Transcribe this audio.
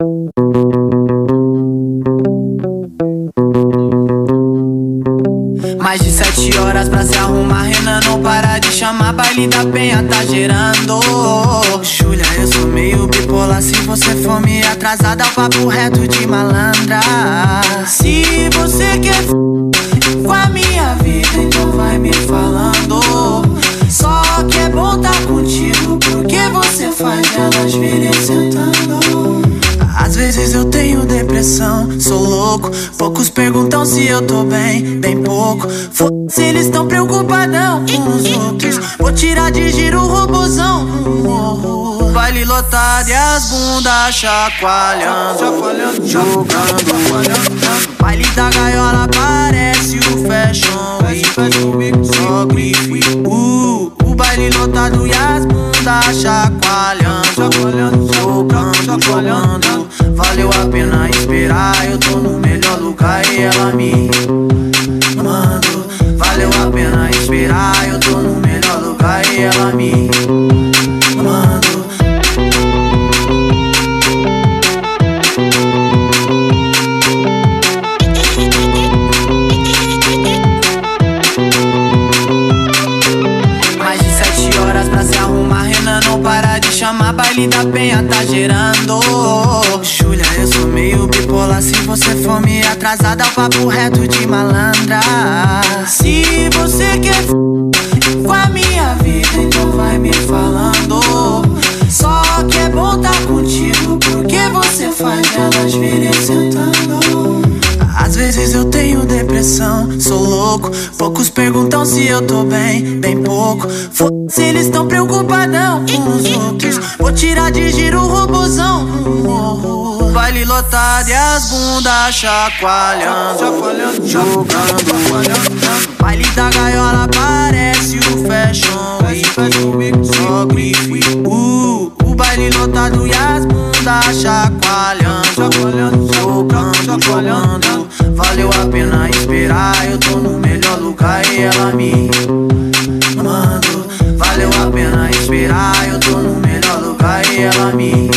Mais de sete horas pra se arrumar, Renan não para de chamar. Baile da penha tá gerando. Júlia, eu sou meio bipolar. Se você for me atrasada, o papo reto de malandra. Se você quer com a minha vida, então vai me falando. Só que é bom tá contigo, porque você faz elas virem sentando. Depressão, sou louco. Poucos perguntam se eu tô bem, bem pouco. Foda-se, eles tão preocupadão com os outros. Vou tirar de giro o robozão. Baile lotado e as bundas chacoalhando, jogando. Baile da gaiola parece o Fashion Week, só grife. Uh, o baile lotado e as bundas chacoalhando, jogando, jogando. Valeu lugar e ela me mandou. Valeu a pena esperar, eu tô no melhor lugar e ela me Baile da penha tá gerando. Júlia, eu sou meio bipolar. Se você for me atrasada, o papo reto de malandra. Se você quer com a minha vida, então vai me falando. Só que é bom tá contigo, porque você faz elas virem sentando. Às vezes eu tenho depressão, Poucos perguntam se eu tô bem, bem pouco. Foda-se, eles tão preocupadão com os outros. Vou tirar de giro o robozão no. Baile lotado e as bundas chacoalhando, jogando. Baile da gaiola parece o Fashion Week, só grife. Uh, o baile lotado e as bundas chacoalhando, jogando, jogando e ela me amando Valeu a pena esperar, eu tô no melhor lugar e ela me